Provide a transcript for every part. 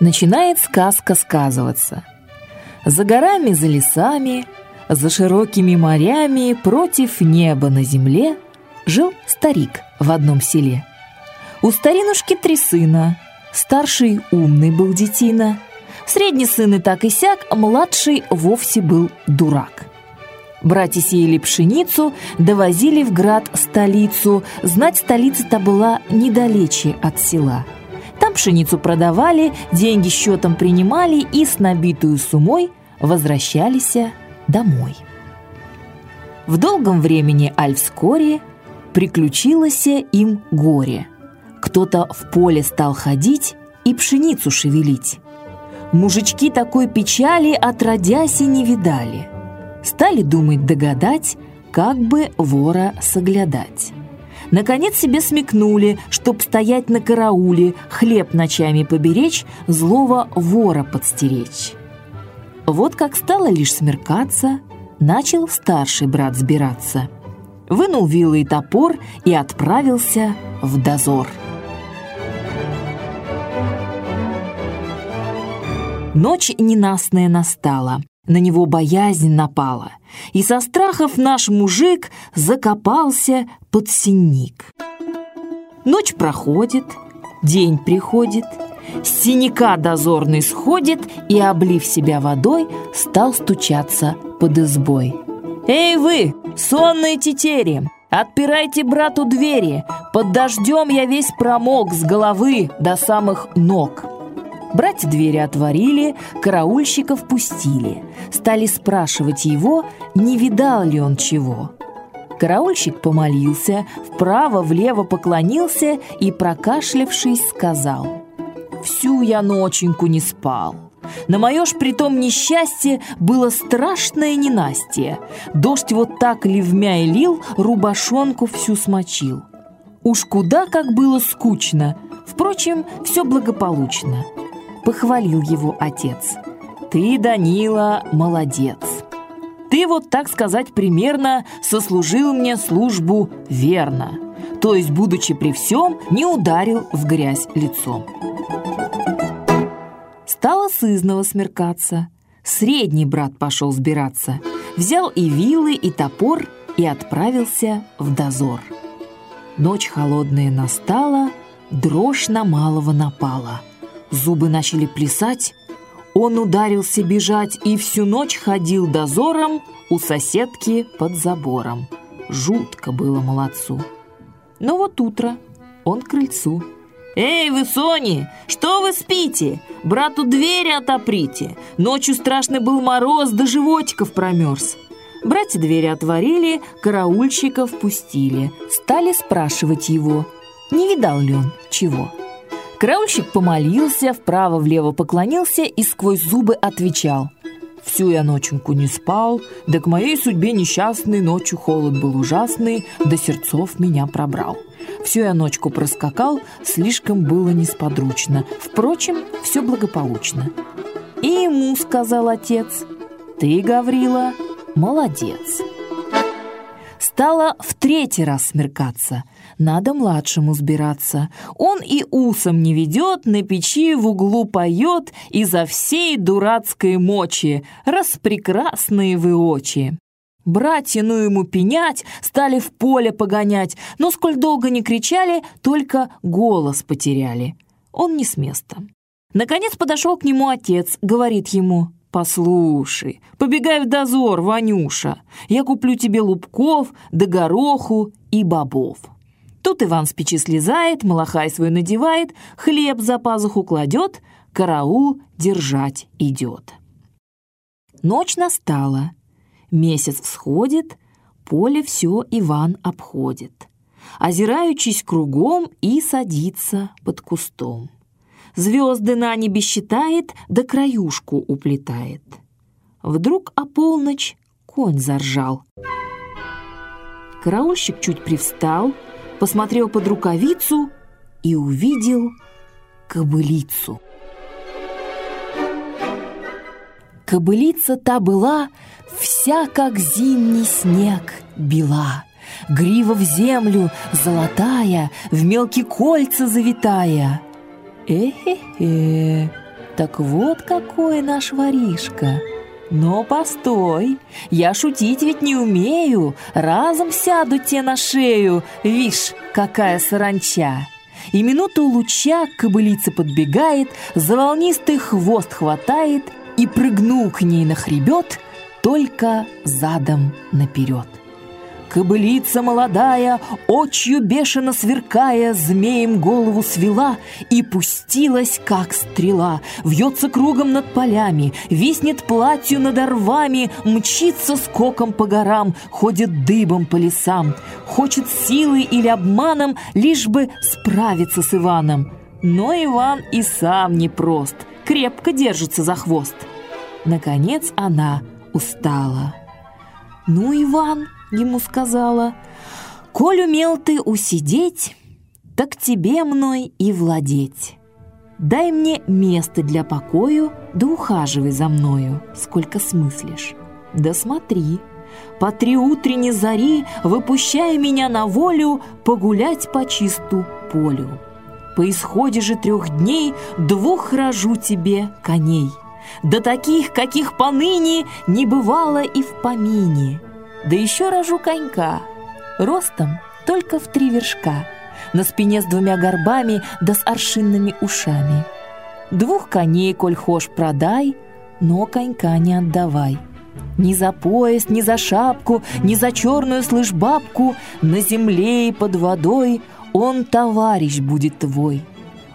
начинает сказка сказываться. За горами, за лесами, за широкими морями, против неба на земле жил старик в одном селе. У старинушки три сына. Старший умный был детина, средний сын и так и сяк, младший вовсе был дурак. Братья сеяли пшеницу, довозили в град столицу. Знать столица-то была недалече от села – пшеницу продавали, деньги счетом принимали и с набитую сумой возвращались домой. В долгом времени, аль вскоре, приключилось им горе. Кто-то в поле стал ходить и пшеницу шевелить. Мужички такой печали отродясь и не видали. Стали думать догадать, как бы вора соглядать. Наконец себе смекнули, чтоб стоять на карауле, хлеб ночами поберечь, злого вора подстеречь. Вот как стало лишь смеркаться, начал старший брат сбираться. Вынул вилы и топор и отправился в дозор. Ночь ненастная настала, на него боязнь напала, и со страхов наш мужик закопался под синик. Ночь проходит, день приходит, с синяка дозорный сходит и, облив себя водой, стал стучаться под избой. «Эй вы, сонные тетери, отпирайте брату двери, под дождем я весь промок с головы до самых ног». Братья двери отворили, караульщиков пустили. Стали спрашивать его, не видал ли он чего. Караульщик помолился, вправо-влево поклонился и, прокашлявшись, сказал «Всю я ноченьку не спал». На мое ж притом несчастье было страшное ненастье. Дождь вот так ливмя и лил, рубашонку всю смочил. Уж куда как было скучно, впрочем, все благополучно похвалил его отец. «Ты, Данила, молодец. Ты вот, так сказать, примерно сослужил мне службу верно, то есть, будучи при всем, не ударил в грязь лицом». Стало сызново смеркаться. Средний брат пошел сбираться. Взял и вилы, и топор, и отправился в дозор. Ночь холодная настала, дрожь на малого напала — Зубы начали плясать, он ударился бежать и всю ночь ходил дозором у соседки под забором. Жутко было молодцу. Но вот утро, он к крыльцу. «Эй, вы, Сони, что вы спите? Брату двери отоприте. Ночью страшный был мороз, до животиков промерз». Братья двери отворили, караульщиков пустили. Стали спрашивать его, не видал ли он чего. Караульщик помолился, вправо-влево поклонился и сквозь зубы отвечал. «Всю я ноченьку не спал, да к моей судьбе несчастной ночью холод был ужасный, до сердцов меня пробрал. Всю я ночку проскакал, слишком было несподручно. Впрочем, все благополучно». И ему сказал отец, «Ты, Гаврила, молодец». Стало в третий раз смеркаться – надо младшему сбираться. Он и усом не ведет, на печи в углу поет изо всей дурацкой мочи. Распрекрасные вы очи. Братья, ну ему пенять, стали в поле погонять, но сколь долго не кричали, только голос потеряли. Он не с места. Наконец подошел к нему отец, говорит ему, «Послушай, побегай в дозор, Ванюша, я куплю тебе лубков, да гороху и бобов». Тут Иван с печи слезает, малахай свой надевает, хлеб за пазуху кладет, караул держать идет. Ночь настала, месяц всходит, поле все Иван обходит, озираючись кругом и садится под кустом. Звезды на небе считает, да краюшку уплетает. Вдруг о полночь конь заржал. Караульщик чуть привстал — посмотрел под рукавицу и увидел кобылицу. Кобылица та была вся, как зимний снег, бела, Грива в землю золотая, в мелкие кольца завитая. Э-хе-хе, Так вот какой наш воришка. Но постой, я шутить ведь не умею, разом сяду те на шею, вишь, какая саранча. И минуту луча кобылица подбегает, за волнистый хвост хватает и прыгнул к ней на хребет, только задом наперед. Кобылица молодая, очью бешено сверкая, Змеем голову свела и пустилась, как стрела. Вьется кругом над полями, виснет платью над орвами, Мчится скоком по горам, ходит дыбом по лесам. Хочет силой или обманом, лишь бы справиться с Иваном. Но Иван и сам непрост, крепко держится за хвост. Наконец она устала. «Ну, Иван!» Ему сказала, «Коль умел ты усидеть, так тебе мной и владеть. Дай мне место для покою, да ухаживай за мною, сколько смыслишь. Да смотри, по три утренней зари, выпущая меня на волю, погулять по чисту полю. По исходе же трех дней двух рожу тебе коней, да таких, каких поныне не бывало и в помине. Да еще рожу конька, ростом только в три вершка, на спине с двумя горбами да с аршинными ушами. Двух коней, коль хошь, продай, но конька не отдавай. Ни за пояс, ни за шапку, ни за черную, слышь, бабку, на земле и под водой он товарищ будет твой.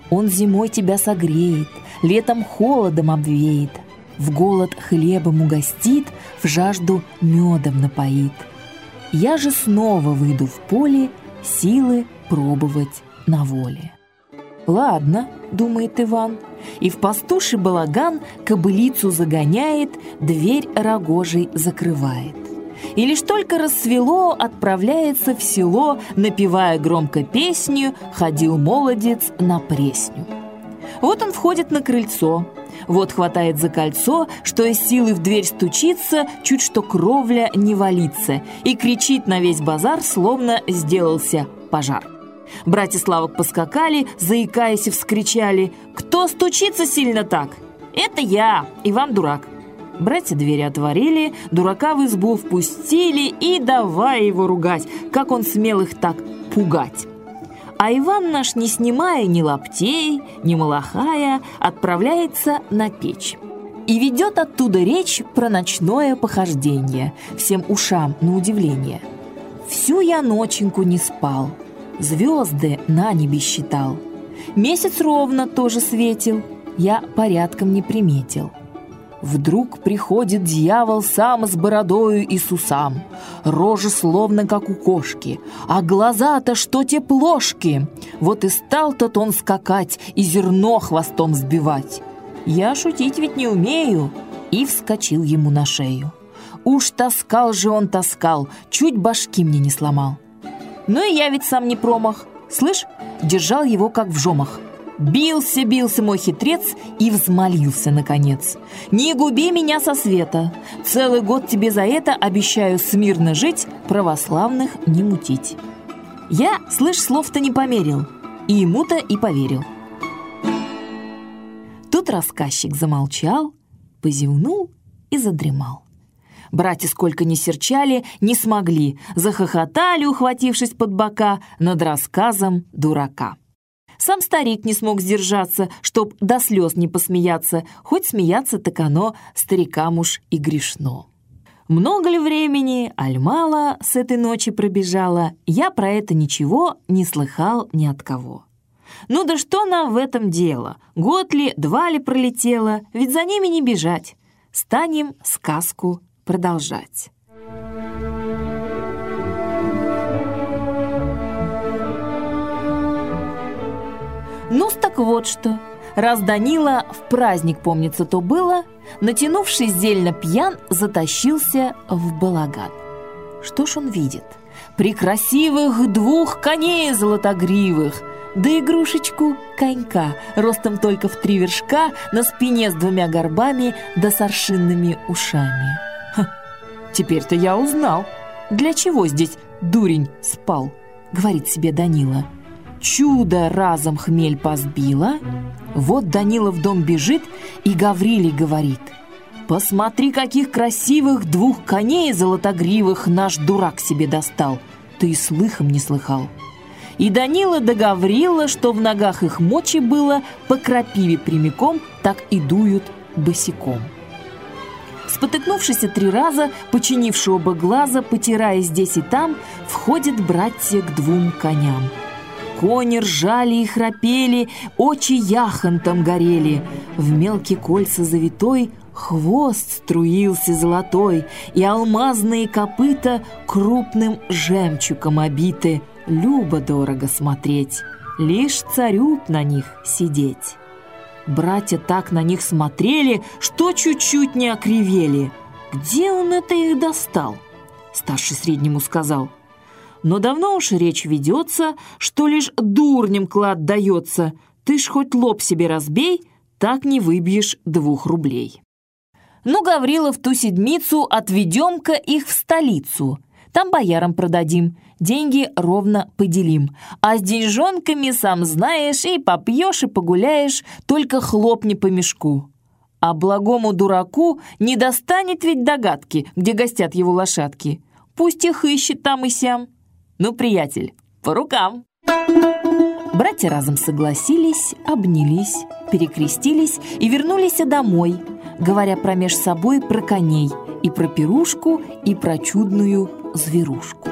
Он зимой тебя согреет, летом холодом обвеет, в голод хлебом угостит, в жажду медом напоит. Я же снова выйду в поле, силы пробовать на воле. «Ладно», — думает Иван, и в пастуший балаган кобылицу загоняет, дверь рогожей закрывает. И лишь только рассвело, отправляется в село, напевая громко песню «Ходил молодец на пресню». Вот он входит на крыльцо, вот хватает за кольцо, что из силы в дверь стучится, чуть что кровля не валится, и кричит на весь базар, словно сделался пожар. Братья Славок поскакали, заикаясь и вскричали «Кто стучится сильно так?» «Это я, Иван Дурак». Братья двери отворили, дурака в избу впустили и давай его ругать, как он смел их так пугать. А Иван наш, не снимая ни лаптей, ни малахая, отправляется на печь. И ведет оттуда речь про ночное похождение, всем ушам на удивление. Всю я ноченьку не спал, звезды на небе считал. Месяц ровно тоже светил, я порядком не приметил. Вдруг приходит дьявол сам с бородою и сусам, Рожа словно как у кошки, а глаза-то что те плошки. Вот и стал тот он скакать и зерно хвостом сбивать. Я шутить ведь не умею, и вскочил ему на шею. Уж таскал же он таскал, чуть башки мне не сломал. Ну и я ведь сам не промах, слышь, держал его как в жомах. Бился, бился мой хитрец и взмолился, наконец. «Не губи меня со света! Целый год тебе за это обещаю смирно жить, православных не мутить!» Я, слышь, слов-то не померил, и ему-то и поверил. Тут рассказчик замолчал, позевнул и задремал. Братья сколько ни серчали, не смогли, захохотали, ухватившись под бока над рассказом дурака. Сам старик не смог сдержаться, чтоб до слез не посмеяться, хоть смеяться так оно старикам уж и грешно. Много ли времени, аль мало с этой ночи пробежало, я про это ничего не слыхал ни от кого. Ну да что нам в этом дело? Год ли, два ли пролетело, ведь за ними не бежать. Станем сказку продолжать. Ну так вот что. Раз Данила в праздник, помнится, то было, натянувшись зельно пьян, затащился в балаган. Что ж он видит? Прекрасивых двух коней золотогривых, да игрушечку конька, ростом только в три вершка, на спине с двумя горбами да с аршинными ушами. Теперь-то я узнал, для чего здесь дурень спал, говорит себе Данила. Чудо разом хмель позбила, Вот Данила в дом бежит и Гаврилий говорит «Посмотри, каких красивых двух коней золотогривых наш дурак себе достал! Ты слыхом не слыхал!» И Данила договорила, что в ногах их мочи было по крапиве прямиком, так и дуют босиком. Спотыкнувшись три раза, починившего бы глаза, потирая здесь и там, входят братья к двум коням. Кони ржали и храпели, очи яхонтом горели. В мелкие кольца завитой хвост струился золотой, и алмазные копыта крупным жемчугом обиты. Любо-дорого смотреть, лишь царю на них сидеть. Братья так на них смотрели, что чуть-чуть не окривели. «Где он это их достал?» Старший среднему сказал. «Но давно уж речь ведется, что лишь дурнем клад дается. Ты ж хоть лоб себе разбей, так не выбьешь двух рублей». «Ну, Гаврилов, ту седмицу отведем-ка их в столицу. Там боярам продадим, деньги ровно поделим. А с деньжонками, сам знаешь, и попьешь, и погуляешь, только хлопни по мешку. А благому дураку не достанет ведь догадки, где гостят его лошадки. Пусть их ищет там и сям. Ну, приятель, по рукам. Братья разом согласились, обнялись, перекрестились и вернулись домой, говоря промеж собой про коней, и про пирушку, и про чудную зверушку.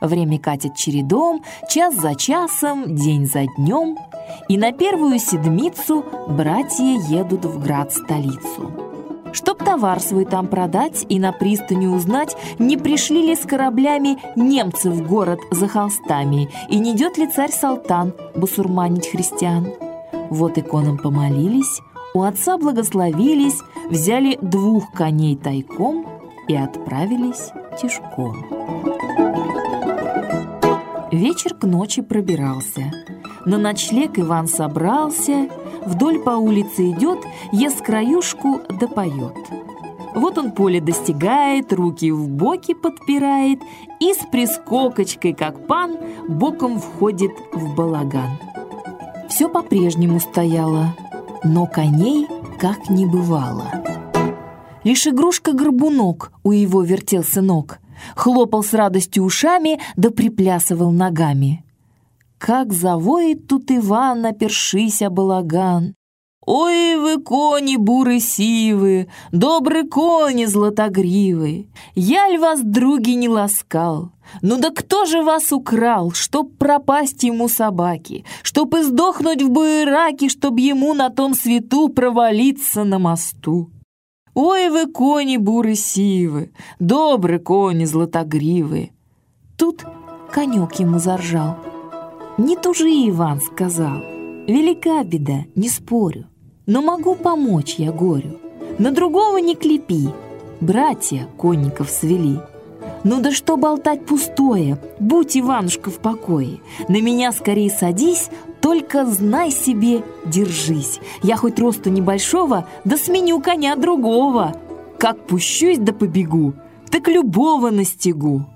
Время катит чередом, час за часом, день за днем, и на первую седмицу братья едут в град-столицу. Чтоб товар свой там продать и на пристани узнать, не пришли ли с кораблями немцы в город за холстами, и не идет ли царь Салтан басурманить христиан. Вот иконам помолились, у отца благословились, взяли двух коней тайком и отправились тишком. Вечер к ночи пробирался. На ночлег Иван собрался, вдоль по улице идет, ест краюшку да поет. Вот он поле достигает, руки в боки подпирает и с прискокочкой, как пан, боком входит в балаган. Все по-прежнему стояло, но коней как не бывало. Лишь игрушка-горбунок у его вертелся ног хлопал с радостью ушами да приплясывал ногами. Как завоет тут Иван, напершися балаган. Ой вы, кони буры сивы, добрые кони златогривы, Я ль вас, други, не ласкал? Ну да кто же вас украл, чтоб пропасть ему собаки, Чтоб издохнуть в буераке, чтоб ему на том свету провалиться на мосту? Ой вы, кони буры сивы, добрые кони златогривые. Тут конек ему заржал. Не тужи, Иван, сказал. Велика беда, не спорю, но могу помочь я горю. На другого не клепи, братья конников свели. Ну да что болтать пустое, будь, Иванушка, в покое. На меня скорее садись, только знай себе, держись. Я хоть росту небольшого, да сменю коня другого. Как пущусь да побегу, так любого настигу.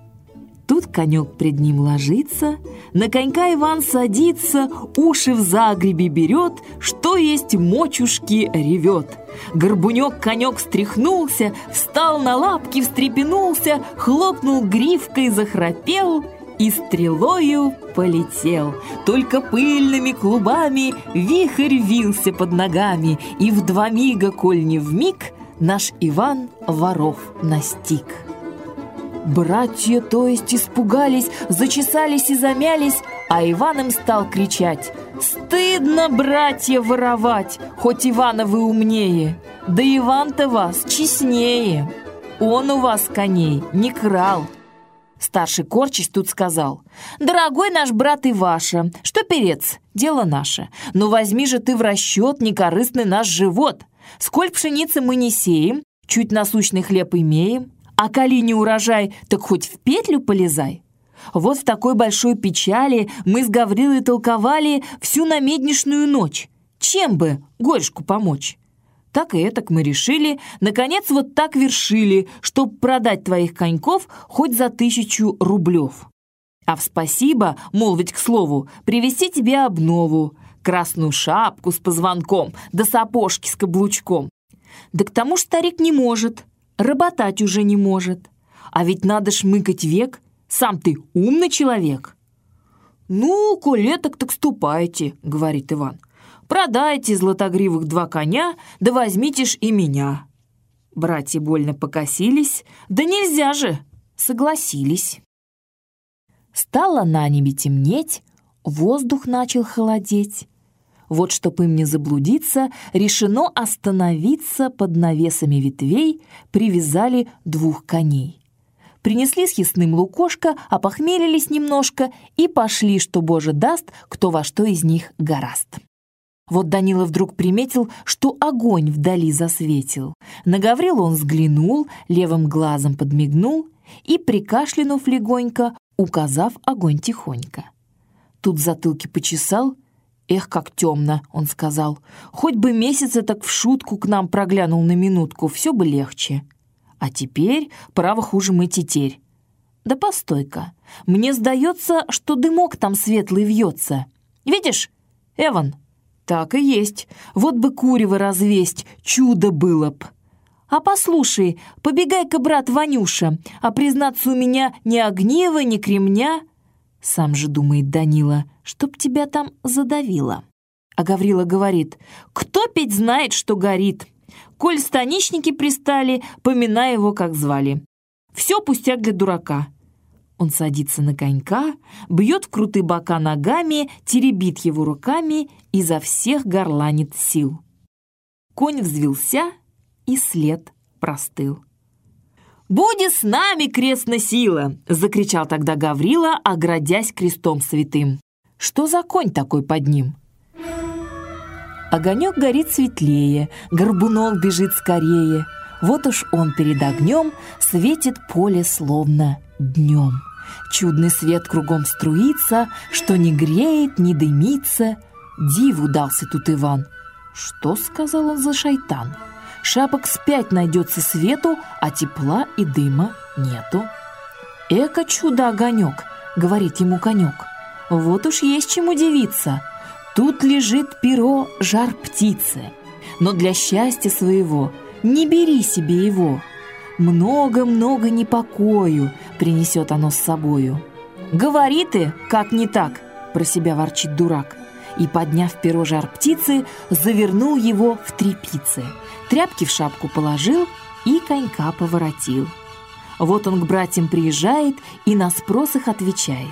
Тут конек пред ним ложится, на конька Иван садится, уши в загребе берет, что есть мочушки ревет. Горбунек-конек встряхнулся, встал на лапки, встрепенулся, хлопнул гривкой, захрапел — и стрелою полетел. Только пыльными клубами вихрь вился под ногами, и в два мига, коль не в миг, наш Иван воров настиг. Братья, то есть, испугались, зачесались и замялись, а Иван им стал кричать. «Стыдно, братья, воровать, хоть Ивана вы умнее, да Иван-то вас честнее, он у вас коней не крал, Старший корчись тут сказал, «Дорогой наш брат Иваша, что перец, дело наше, но возьми же ты в расчет некорыстный наш живот. Сколь пшеницы мы не сеем, чуть насущный хлеб имеем, а коли не урожай, так хоть в петлю полезай». Вот в такой большой печали мы с Гаврилой толковали всю намеднишную ночь. Чем бы горшку помочь? Так и этак мы решили, наконец вот так вершили, чтоб продать твоих коньков хоть за тысячу рублев. А в спасибо, мол, ведь к слову, привезти тебе обнову. красную шапку с позвонком, да сапожки с каблучком. Да к тому ж старик не может, работать уже не может. А ведь надо шмыкать век, сам ты умный человек. «Ну, колеток так ступайте», — говорит Иван. «Продайте златогривых два коня, да возьмите ж и меня». Братья больно покосились, да нельзя же, согласились. Стало на небе темнеть, воздух начал холодеть. Вот, чтоб им не заблудиться, решено остановиться под навесами ветвей, привязали двух коней. Принесли с ясным лукошко, опохмелились немножко и пошли, что Боже даст, кто во что из них гораст. Вот Данила вдруг приметил, что огонь вдали засветил. На Гаврила он взглянул, левым глазом подмигнул и, прикашлянув легонько, указав огонь тихонько. Тут затылки почесал. «Эх, как темно!» — он сказал. «Хоть бы месяца так в шутку к нам проглянул на минутку, все бы легче. А теперь, право, хуже мы тетерь. Да постой-ка, мне сдается, что дымок там светлый вьется. Видишь, Эван?» «Так и есть. Вот бы курево развесть, чудо было б!» «А послушай, побегай-ка, брат Ванюша, а признаться у меня ни огнива, ни кремня...» Сам же думает Данила, чтоб тебя там задавило. А Гаврила говорит, «Кто петь знает, что горит? Коль станичники пристали, поминай его, как звали. Все пустяк для дурака». Он садится на конька, бьет в крутые бока ногами, теребит его руками и за всех горланит сил. Конь взвился — и след простыл. «Буди с нами, крестная сила!» — закричал тогда Гаврила, оградясь крестом святым. «Что за конь такой под ним?» Огонек горит светлее, горбунок бежит скорее. Вот уж он перед огнем светит поле словно днем. Чудный свет кругом струится, что не греет, не дымится. Диву дался тут Иван. «Что?» — сказал он за шайтан. Шапок спять найдется свету, а тепла и дыма нету. «Эко чудо-огонек!» — говорит ему конек. «Вот уж есть чему удивиться. Тут лежит перо жар птицы. Но для счастья своего не бери себе его. Много-много непокою принесет оно с собою. Говори ты, как не так!» — про себя ворчит дурак. И, подняв перо жар птицы, завернул его в трепицы — тряпки в шапку положил и конька поворотил. Вот он к братьям приезжает и на спрос их отвечает.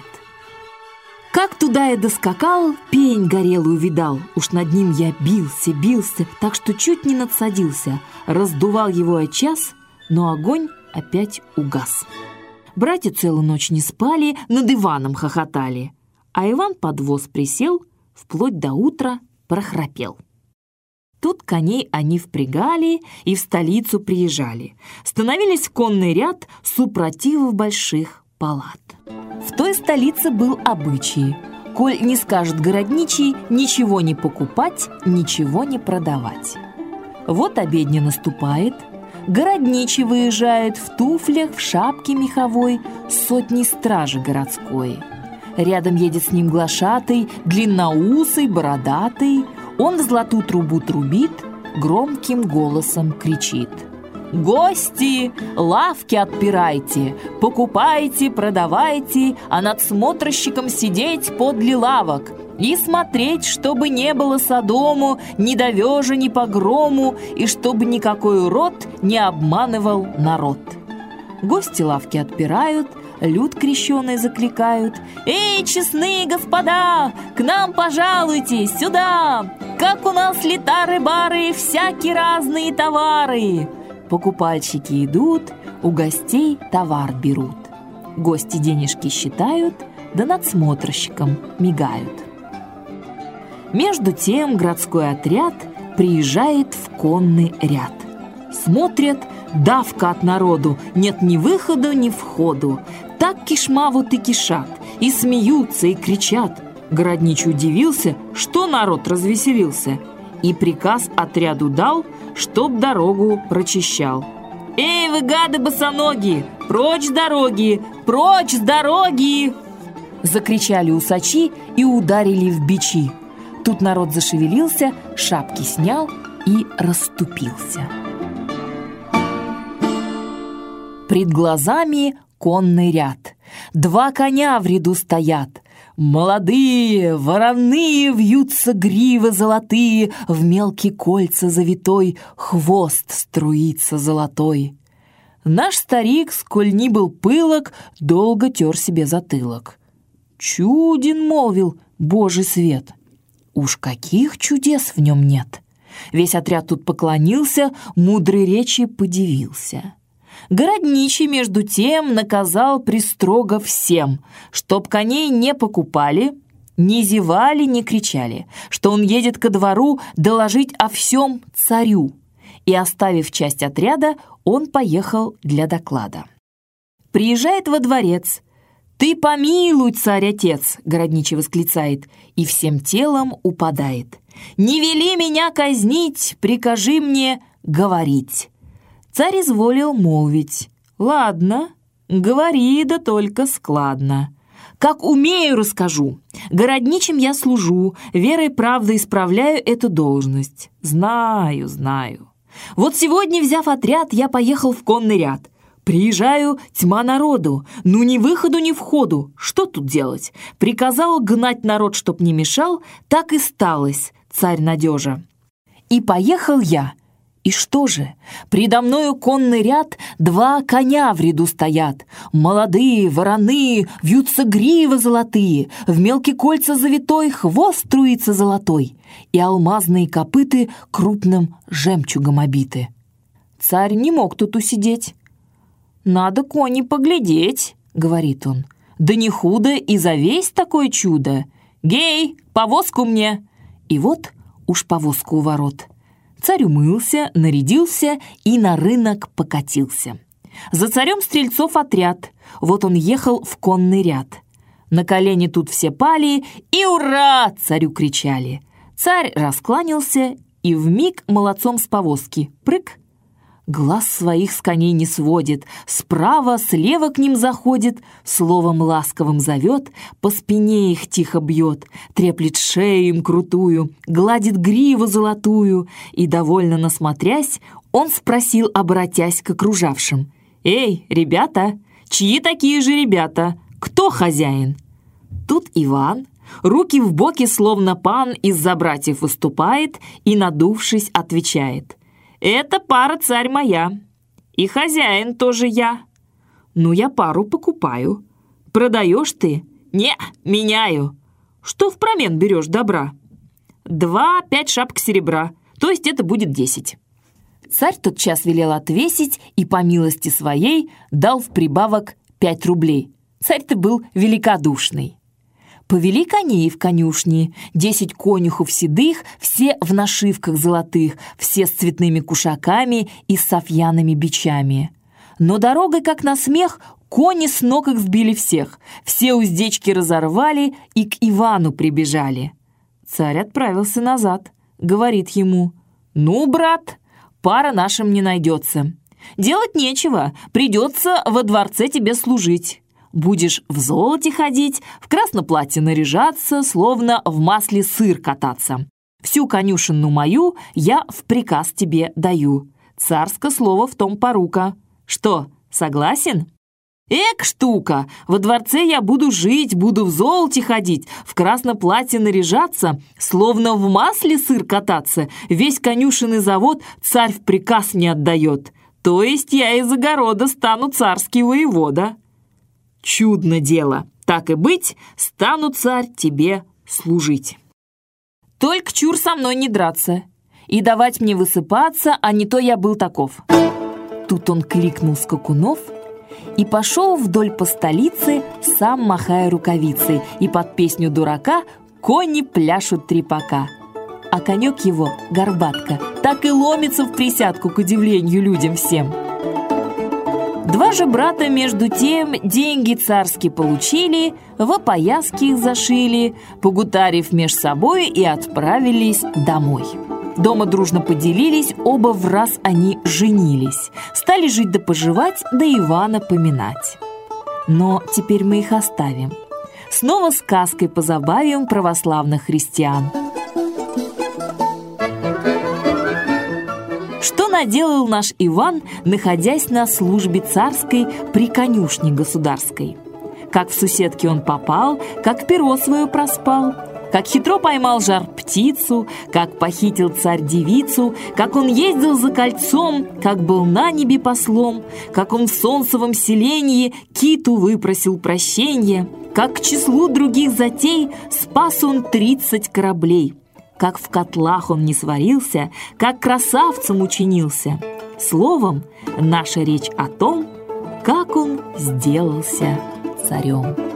Как туда я доскакал, пень горелый увидал. Уж над ним я бился, бился, так что чуть не надсадился. Раздувал его о час, но огонь опять угас. Братья целую ночь не спали, над Иваном хохотали. А Иван под воз присел, вплоть до утра прохрапел. Тут коней они впрягали и в столицу приезжали. Становились в конный ряд супротивов больших палат. В той столице был обычай. Коль не скажет городничий, ничего не покупать, ничего не продавать. Вот обедня наступает, городничий выезжает в туфлях, в шапке меховой, сотни стражи городской. Рядом едет с ним глашатый, длинноусый, бородатый, он в золотую трубу трубит, громким голосом кричит. «Гости, лавки отпирайте, покупайте, продавайте, а над смотрщиком сидеть подле лавок и смотреть, чтобы не было Содому, ни довежа, ни погрому, и чтобы никакой урод не обманывал народ». Гости лавки отпирают – люд крещеный закликают. «Эй, честные господа, к нам пожалуйте, сюда! Как у нас летары-бары, всякие разные товары!» Покупальщики идут, у гостей товар берут. Гости денежки считают, да надсмотрщиком мигают. Между тем городской отряд приезжает в конный ряд. Смотрят, давка от народу, нет ни выхода, ни входу. Так кишма вот и кишат, и смеются, и кричат. Городничий удивился, что народ развеселился, и приказ отряду дал, чтоб дорогу прочищал. «Эй, вы гады босоногие! Прочь с дороги! Прочь с дороги!» Закричали усачи и ударили в бичи. Тут народ зашевелился, шапки снял и расступился. Пред глазами конный ряд. Два коня в ряду стоят. Молодые, вороные вьются гривы золотые, В мелкие кольца завитой хвост струится золотой. Наш старик, сколь ни был пылок, долго тер себе затылок. «Чуден», — молвил, — «божий свет». Уж каких чудес в нем нет! Весь отряд тут поклонился, мудрой речи подивился. Городничий, между тем, наказал пристрого всем, чтоб коней не покупали, не зевали, не кричали, что он едет ко двору доложить о всем царю. И, оставив часть отряда, он поехал для доклада. Приезжает во дворец. «Ты помилуй, царь-отец!» — городничий восклицает, и всем телом упадает. «Не вели меня казнить, прикажи мне говорить!» Царь изволил молвить. «Ладно, говори, да только складно. Как умею, расскажу. Городничим я служу, верой правдой исправляю эту должность. Знаю, знаю. Вот сегодня, взяв отряд, я поехал в конный ряд. Приезжаю, тьма народу, ну ни выходу, ни входу. Что тут делать? Приказал гнать народ, чтоб не мешал, так и сталось, царь надежа. И поехал я, и что же? Предо мною конный ряд, два коня в ряду стоят. Молодые, вороные, вьются гривы золотые, в мелкие кольца завитой хвост струится золотой, и алмазные копыты крупным жемчугом обиты. Царь не мог тут усидеть. «Надо кони поглядеть», — говорит он. «Да не худо и за весь такое чудо! Гей, повозку мне!» И вот уж повозку у ворот — Царь умылся, нарядился и на рынок покатился. За царем стрельцов отряд. Вот он ехал в конный ряд. На колени тут все пали и «Ура!» царю кричали. Царь раскланялся и вмиг молодцом с повозки. Прыг! Глаз своих с коней не сводит, справа, слева к ним заходит, словом ласковым зовет, по спине их тихо бьет, треплет шею им крутую, гладит гриву золотую, и, довольно насмотрясь, он спросил, обратясь к окружавшим, «Эй, ребята, чьи такие же ребята? Кто хозяин?» Тут Иван, руки в боки, словно пан, из-за братьев выступает и, надувшись, отвечает — «Это пара царь моя. И хозяин тоже я. Ну, я пару покупаю. Продаешь ты? Не, меняю. Что в промен берешь добра? Два, пять шапок серебра. То есть это будет десять». Царь тот час велел отвесить и, по милости своей, дал в прибавок пять рублей. Царь-то был великодушный. Повели коней в конюшни, десять конюхов седых, все в нашивках золотых, все с цветными кушаками и с софьяными бичами. Но дорогой, как на смех, кони с ног их сбили всех, все уздечки разорвали и к Ивану прибежали. Царь отправился назад, говорит ему, «Ну, брат, пара нашим не найдется. Делать нечего, придется во дворце тебе служить». Будешь в золоте ходить, в красном платье наряжаться, словно в масле сыр кататься. Всю конюшенну мою я в приказ тебе даю. Царское слово в том порука. Что, согласен?» «Эк, штука! Во дворце я буду жить, буду в золоте ходить, в красном платье наряжаться, словно в масле сыр кататься, весь конюшенный завод царь в приказ не отдает. То есть я из огорода стану царский воевода». Чудно дело. Так и быть, стану, царь, тебе служить. Только чур со мной не драться и давать мне высыпаться, а не то я был таков. Тут он кликнул скакунов и пошел вдоль по столице, сам махая рукавицей, и под песню дурака кони пляшут трепака. А конек его, горбатка, так и ломится в присядку к удивлению людям всем. Два же брата между тем деньги царские получили, в опояски их зашили, погутарив меж собой и отправились домой. Дома дружно поделились, оба в раз они женились. Стали жить да поживать, да Ивана поминать. Но теперь мы их оставим. Снова сказкой позабавим православных христиан. Наделал наш Иван, находясь на службе царской при конюшне государской. Как в суседке он попал, как перо свое проспал, как хитро поймал жар птицу, как похитил царь девицу, как он ездил за кольцом, как был на небе послом, как он в солнцевом селении киту выпросил прощения, как к числу других затей спас он тридцать кораблей, как в котлах он не сварился, как красавцем учинился. Словом, наша речь о том, как он сделался царем.